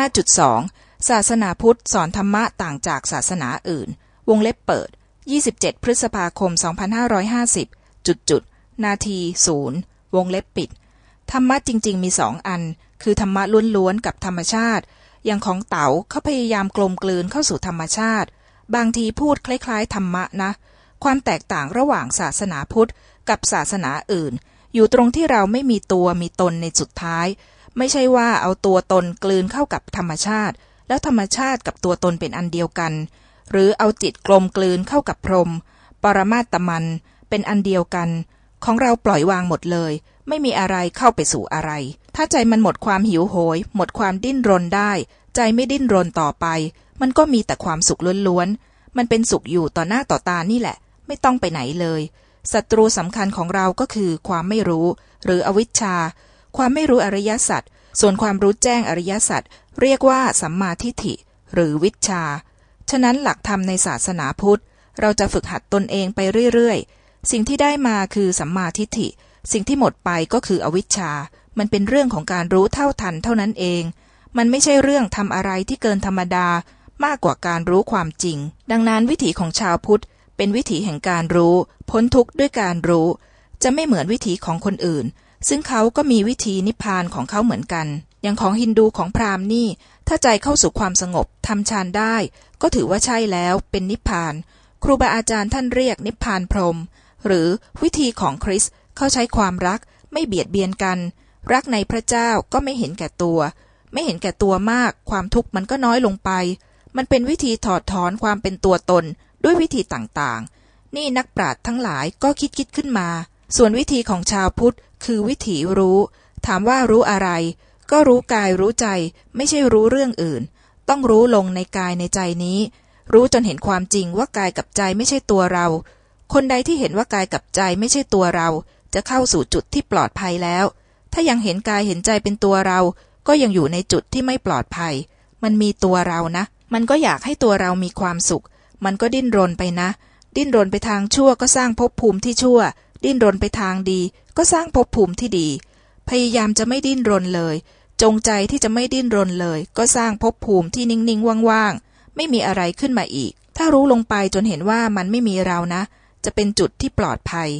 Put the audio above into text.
5.2 ศาสนาพุทธสอนธรรมะต่างจากศาสนาอื่น วงเล็บเปิด 27 พฤษภาคม 2550 จุดจุด นาทีศูนย์วงเล็บปิด ธรรมะจริง ๆ มีสองอัน คือธรรมะล้วนๆกับธรรมชาติ อย่างของเต๋าเขาพยายามกลมกลืนเข้าสู่ธรรมชาติ บางทีพูดคล้ายๆ ธรรมะนะ ความแตกต่างระหว่างศาสนาพุทธกับศาสนาอื่น อยู่ตรงที่เราไม่มีตัวมีตนในสุดท้าย ไม่ใช่ว่าเอาตัวตนกลืนเข้ากับธรรมชาติ แล้วธรรมชาติกับตัวตนเป็นอันเดียวกัน หรือเอาจิตกลมกลืนเข้ากับพรหมปรมาตมัน เป็นอันเดียวกัน ของเราปล่อยวางหมดเลย ไม่มีอะไรเข้าไปสู่อะไร ถ้าใจมันหมดความหิวโหย หมดความดิ้นรนได้ ใจไม่ดิ้นรนต่อไป มันก็มีแต่ความสุขล้วนๆ มันเป็นสุขอยู่ต่อหน้าต่อตานี่แหละ ไม่ต้องไปไหนเลยศัตรูสำคัญของเราก็คือความไม่รู้ หรืออวิชชา ความไม่รู้อริยสัจส่วนความรู้แจ้งอริยสัจเรียกว่าสัมมาทิฏฐิ หรือวิชา ฉะนั้นหลักธรรมในศาสนาพุทธ เราจะฝึกหัดตนเองไปเรื่อยๆ สิ่งที่ได้มาคือสัมมาทิฏฐิ สิ่งที่หมดไปก็คืออวิชชา มันเป็นเรื่องของการรู้เท่าทันเท่านั้นเอง มันไม่ใช่เรื่องทำอะไรที่เกินธรรมดามากกว่าการรู้ความจริง ดังนั้นวิถีของชาวพุทธ เป็นวิถีแห่งการรู้ พ้นทุกข์ด้วยการรู้ จะไม่เหมือนวิถีของคนอื่น ซึ่งเขาก็มีวิธีนิพพานของเขาเหมือนกัน อย่างของฮินดูของพราหมณ์นี่ ถ้าใจเข้าสู่ความสงบทำฌานได้ ก็ถือว่าใช่แล้วเป็นนิพพาน ครูบาอาจารย์ท่านเรียกนิพพานพรม หรือวิธีของคริสเขาใช้ความรักไม่เบียดเบียนกัน รักในพระเจ้าก็ไม่เห็นแก่ตัว ไม่เห็นแก่ตัวมาก ความทุกข์มันก็น้อยลงไป มันเป็นวิธีถอดถอนความเป็นตัวตนด้วยวิธีต่างๆ นี่นักปราชญ์ทั้งหลายก็คิดคิดขึ้นมา ส่วนวิธีของชาวพุทธคือวิถีรู้ ถามว่ารู้อะไร ก็รู้กายรู้ใจ ไม่ใช่รู้เรื่องอื่น ต้องรู้ลงในกายในใจนี้ รู้จนเห็นความจริงว่ากายกับใจไม่ใช่ตัวเรา คนใดที่เห็นว่ากายกับใจไม่ใช่ตัวเรา จะเข้าสู่จุดที่ปลอดภัยแล้ว ถ้ายังเห็นกายเห็นใจเป็นตัวเรา ก็ยังอยู่ในจุดที่ไม่ปลอดภัย มันมีตัวเรานะ มันก็อยากให้ตัวเรามีความสุข มันก็ดิ้นรนไปนะ ดิ้นรนไปทางชั่วก็สร้างภพภูมิที่ชั่ว ดิ้นรนไปทางดี ก็สร้างภพภูมิที่ดี พยายามจะไม่ดิ้นรนเลย จงใจที่จะไม่ดิ้นรนเลย ก็สร้างภพภูมิที่นิ่งๆว่างๆไม่มีอะไรขึ้นมาอีก ถ้ารู้ลงไปจนเห็นว่ามันไม่มีเรานะ จะเป็นจุดที่ปลอดภัย